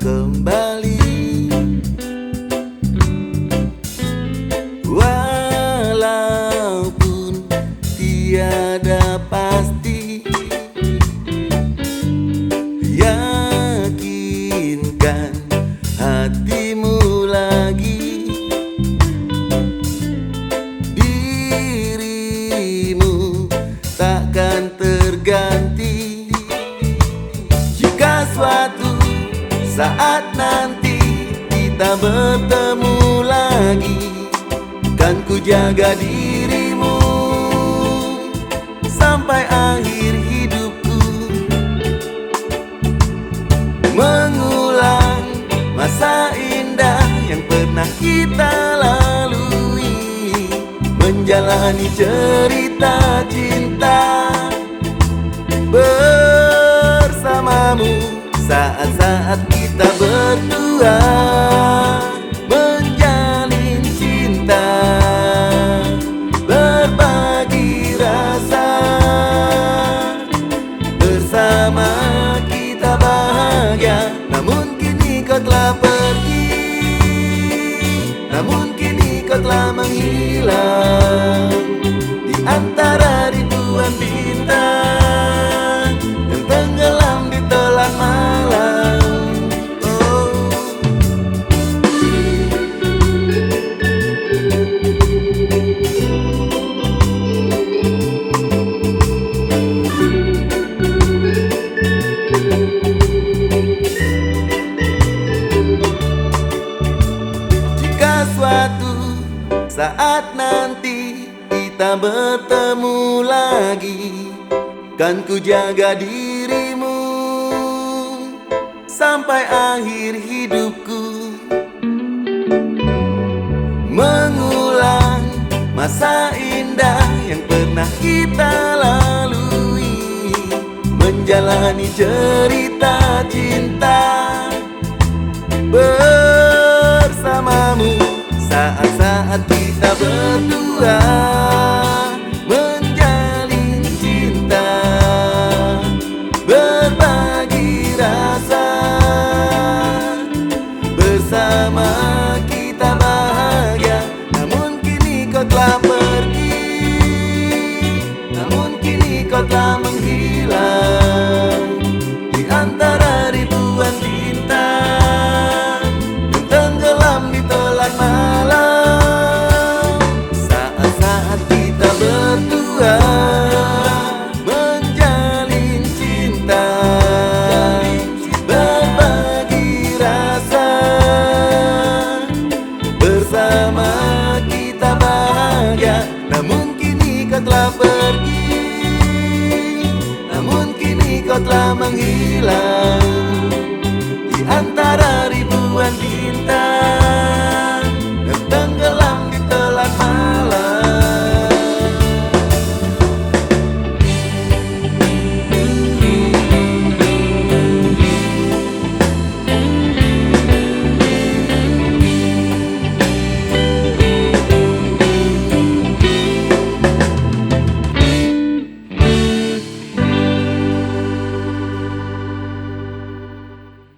kembali. Walaupun tiada pasti Yakinkan hatimu lagi. Dirimu takkan terganti. Kita bertemu lagi. Kan ku jaga dirimu Sampai akhir hidupku. Mengulang masa indah yang pernah kita lalui. Menjalani cerita cinta saat-saat kita berdua Menjalin cinta Berbagi rasa. Bersama kita bahagia Namun kini kau telah pergi. Namun kini kau telah menghilang Saat nanti kita bertemu lagi Kan ku jaga dirimu Sampai akhir hidupku. Mengulang masa indah yang pernah kita lalui Menjalani cerita cinta kita berdua Menjalin cinta. Berbagi rasa Bersama kita pergi. Namun kini kau telah menghilang Di antara ribuan